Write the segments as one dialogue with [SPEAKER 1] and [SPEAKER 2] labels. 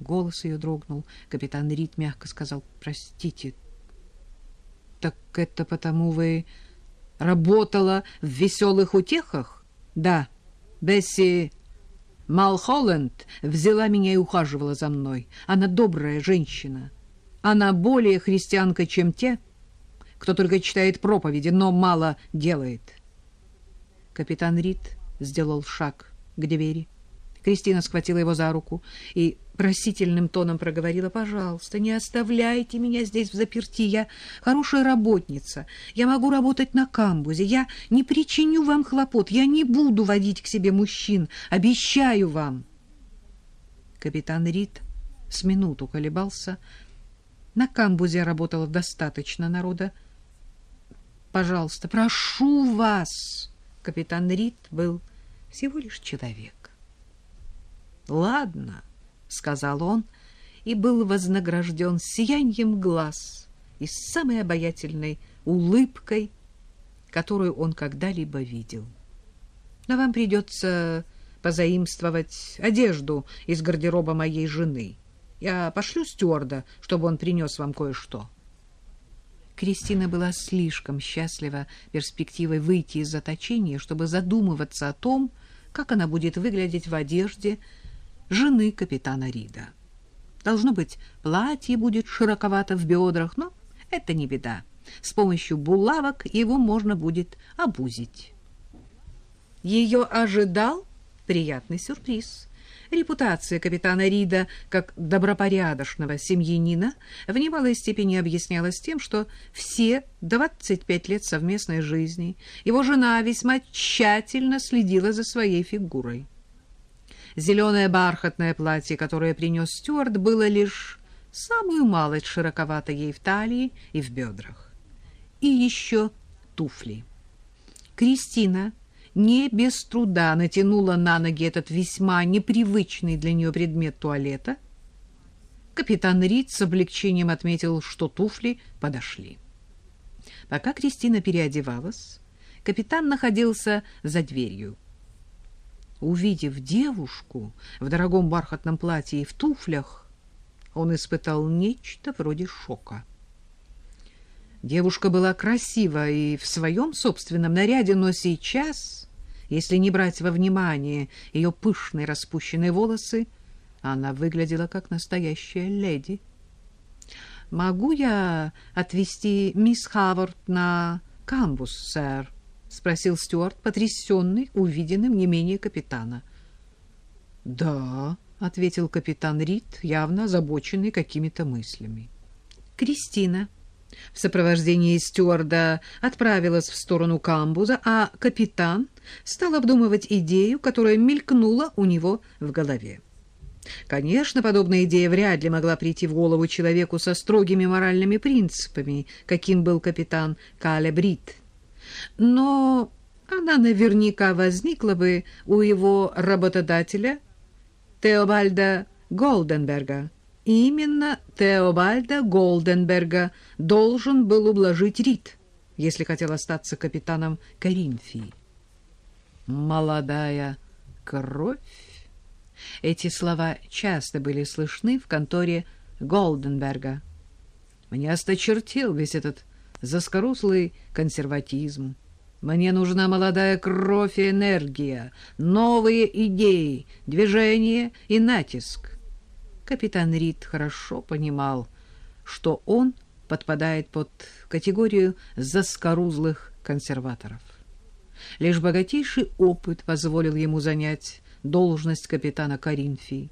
[SPEAKER 1] Голос ее дрогнул. Капитан Рид мягко сказал «Простите». «Так это потому вы работала в веселых утехах?» «Да, Бесси Малхолленд взяла меня и ухаживала за мной. Она добрая женщина. Она более христианка, чем те, кто только читает проповеди, но мало делает». Капитан Рид сделал шаг к двери. Кристина схватила его за руку и просительным тоном проговорила, «Пожалуйста, не оставляйте меня здесь в заперти. Я хорошая работница. Я могу работать на камбузе. Я не причиню вам хлопот. Я не буду водить к себе мужчин. Обещаю вам». Капитан Рид с минуту колебался. На камбузе работало достаточно народа. «Пожалуйста, прошу вас!» Капитан Рид был всего лишь человек. «Ладно», — сказал он, и был вознагражден сиянием глаз и самой обаятельной улыбкой, которую он когда-либо видел. «Но вам придется позаимствовать одежду из гардероба моей жены. Я пошлю стюарда, чтобы он принес вам кое-что». Кристина была слишком счастлива перспективой выйти из заточения, чтобы задумываться о том, как она будет выглядеть в одежде, жены капитана Рида. Должно быть, платье будет широковато в бедрах, но это не беда. С помощью булавок его можно будет обузить. Ее ожидал приятный сюрприз. Репутация капитана Рида как добропорядочного семьянина в немалой степени объяснялась тем, что все 25 лет совместной жизни его жена весьма тщательно следила за своей фигурой. Зеленое бархатное платье, которое принес Стюарт, было лишь самую малость широковато ей в талии и в бедрах. И еще туфли. Кристина не без труда натянула на ноги этот весьма непривычный для нее предмет туалета. Капитан Рид с облегчением отметил, что туфли подошли. Пока Кристина переодевалась, капитан находился за дверью. Увидев девушку в дорогом бархатном платье и в туфлях, он испытал нечто вроде шока. Девушка была красива и в своем собственном наряде, но сейчас, если не брать во внимание ее пышные распущенные волосы, она выглядела как настоящая леди. «Могу я отвезти мисс Хавард на камбус, сэр?» — спросил Стюарт, потрясенный увиденным не менее капитана. — Да, — ответил капитан Рид, явно озабоченный какими-то мыслями. Кристина в сопровождении стюарда отправилась в сторону камбуза, а капитан стал обдумывать идею, которая мелькнула у него в голове. Конечно, подобная идея вряд ли могла прийти в голову человеку со строгими моральными принципами, каким был капитан Калеб Рид но она наверняка возникла бы у его работодателя Теобальда Голденберга. Именно Теобальда Голденберга должен был ублажить Рид, если хотел остаться капитаном Коринфии. «Молодая кровь» Эти слова часто были слышны в конторе Голденберга. Мне осточертел весь этот заскоруслый консерватизм. Мне нужна молодая кровь и энергия, новые идеи, движение и натиск. Капитан Рид хорошо понимал, что он подпадает под категорию заскорузлых консерваторов. Лишь богатейший опыт позволил ему занять должность капитана Коринфии.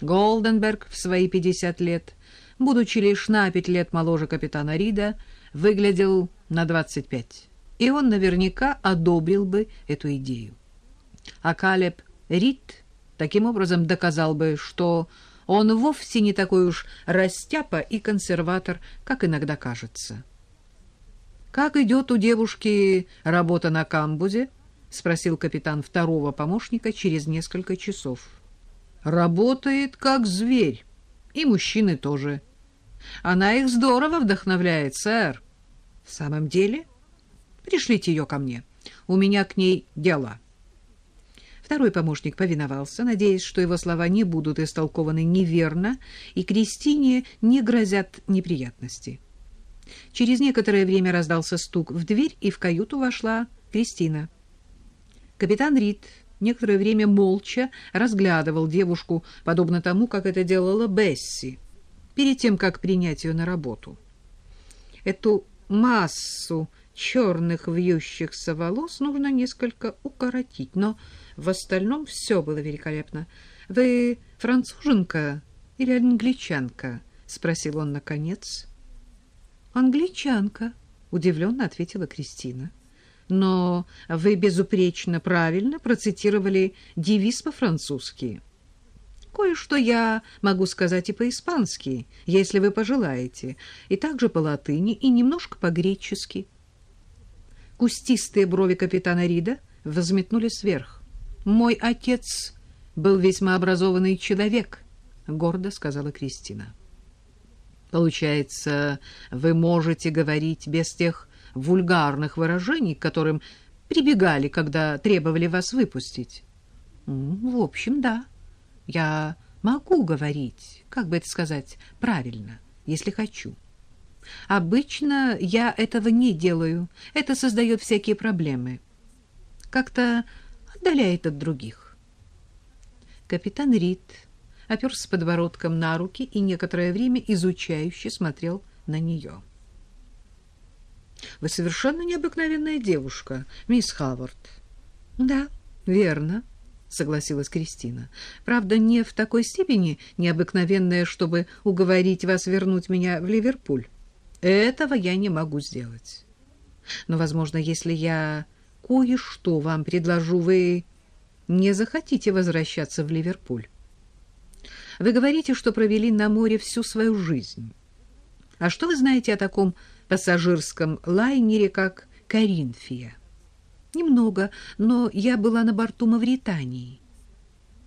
[SPEAKER 1] Голденберг в свои 50 лет, будучи лишь на пять лет моложе капитана Рида, выглядел на 25, и он наверняка одобрил бы эту идею. А Калеб Рид таким образом доказал бы, что он вовсе не такой уж растяпа и консерватор, как иногда кажется. «Как идет у девушки работа на камбузе?» — спросил капитан второго помощника через несколько часов. «Работает как зверь, и мужчины тоже. Она их здорово вдохновляет, сэр. В самом деле? Пришлите ее ко мне. У меня к ней дело. Второй помощник повиновался, надеясь, что его слова не будут истолкованы неверно, и Кристине не грозят неприятности. Через некоторое время раздался стук в дверь, и в каюту вошла Кристина. Капитан Рид некоторое время молча разглядывал девушку, подобно тому, как это делала Бесси, перед тем, как принять ее на работу. Эту массу черных вьющихся волос нужно несколько укоротить, но в остальном все было великолепно. — Вы француженка или англичанка? — спросил он наконец. — Англичанка, — удивленно ответила Кристина. — Но вы безупречно правильно процитировали девиз по-французски. Кое-что я могу сказать и по-испански, если вы пожелаете, и также по-латыни, и немножко по-гречески. Кустистые брови капитана Рида взметнулись вверх. Мой отец был весьма образованный человек, гордо сказала Кристина. Получается, вы можете говорить без тех вульгарных выражений, к которым прибегали, когда требовали вас выпустить? В общем, да. Я могу говорить, как бы это сказать, правильно, если хочу. Обычно я этого не делаю. Это создает всякие проблемы. Как-то отдаляет от других. Капитан Рид оперся подбородком на руки и некоторое время изучающе смотрел на нее. «Вы совершенно необыкновенная девушка, мисс Хавард». «Да, верно», — согласилась Кристина. «Правда, не в такой степени необыкновенная, чтобы уговорить вас вернуть меня в Ливерпуль. Этого я не могу сделать. Но, возможно, если я кое-что вам предложу, вы не захотите возвращаться в Ливерпуль. Вы говорите, что провели на море всю свою жизнь. А что вы знаете о таком пассажирском лайнере, как Каринфия? Немного, но я была на борту Мавритании.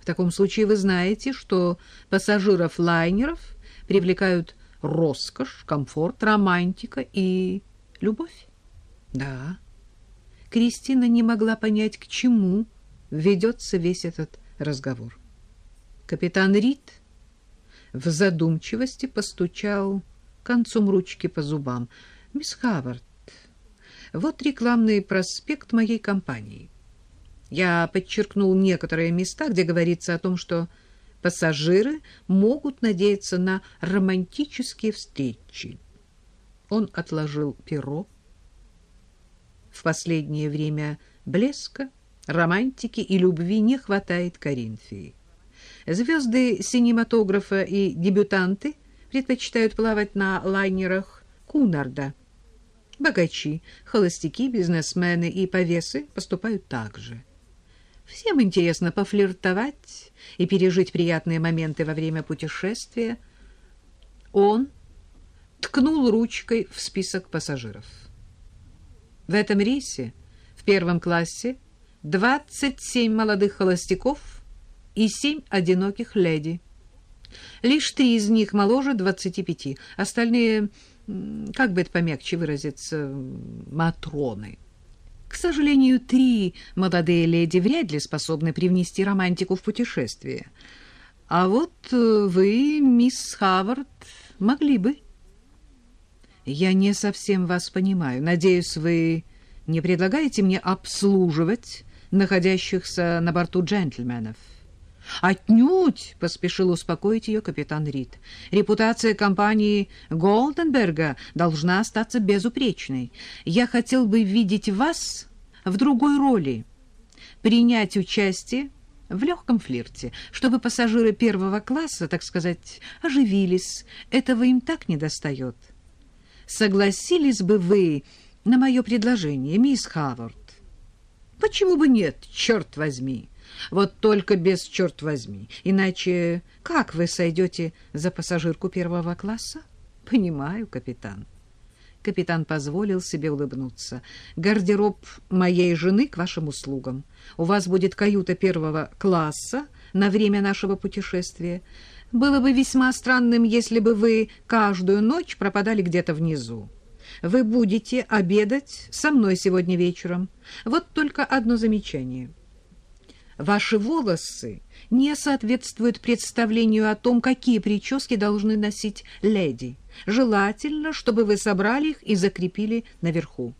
[SPEAKER 1] В таком случае вы знаете, что пассажиров лайнеров привлекают роскошь, комфорт, романтика и любовь. Да. Кристина не могла понять, к чему ведется весь этот разговор. Капитан Рид в задумчивости постучал концом ручки по зубам. «Мисс Хавард, вот рекламный проспект моей компании. Я подчеркнул некоторые места, где говорится о том, что пассажиры могут надеяться на романтические встречи. Он отложил перо. В последнее время блеска, романтики и любви не хватает Коринфии. Звезды синематографа и дебютанты предпочитают плавать на лайнерах Кунарда. Богачи, холостяки, бизнесмены и повесы поступают так же. Всем интересно пофлиртовать и пережить приятные моменты во время путешествия. Он ткнул ручкой в список пассажиров. В этом рейсе в первом классе 27 молодых холостяков и 7 одиноких леди. Лишь три из них моложе 25, остальные, как бы это помягче выразиться, матроны. К сожалению, три молодые леди вряд ли способны привнести романтику в путешествие. А вот э, вы, мисс Хавард, могли бы. Я не совсем вас понимаю. Надеюсь, вы не предлагаете мне обслуживать находящихся на борту джентльменов? «Отнюдь!» — поспешил успокоить ее капитан Рид. «Репутация компании Голденберга должна остаться безупречной. Я хотел бы видеть вас в другой роли, принять участие в легком флирте, чтобы пассажиры первого класса, так сказать, оживились. Этого им так недостает. Согласились бы вы на мое предложение, мисс Хавард?» «Почему бы нет, черт возьми?» Вот только без черт возьми. Иначе как вы сойдете за пассажирку первого класса? Понимаю, капитан. Капитан позволил себе улыбнуться. Гардероб моей жены к вашим услугам. У вас будет каюта первого класса на время нашего путешествия. Было бы весьма странным, если бы вы каждую ночь пропадали где-то внизу. Вы будете обедать со мной сегодня вечером. Вот только одно замечание — Ваши волосы не соответствуют представлению о том, какие прически должны носить леди. Желательно, чтобы вы собрали их и закрепили наверху.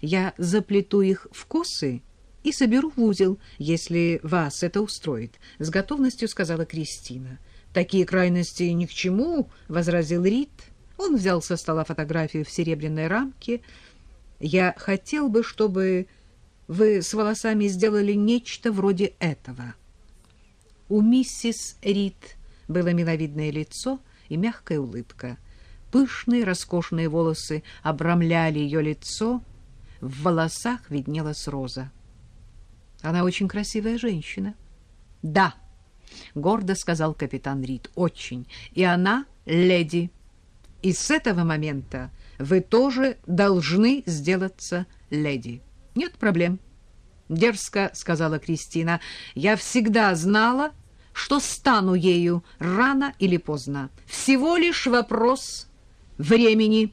[SPEAKER 1] Я заплету их в косы и соберу в узел, если вас это устроит, — с готовностью сказала Кристина. — Такие крайности ни к чему, — возразил Рид. Он взял со стола фотографию в серебряной рамке. — Я хотел бы, чтобы вы с волосами сделали нечто вроде этого. У миссис Рид было миловидное лицо и мягкая улыбка. Пышные, роскошные волосы обрамляли ее лицо, в волосах виднелась роза. Она очень красивая женщина. — Да, — гордо сказал капитан Рид, — очень. И она леди. И с этого момента вы тоже должны сделаться леди. Нет проблем. Дерзко сказала Кристина. Я всегда знала, что стану ею рано или поздно. Всего лишь вопрос времени.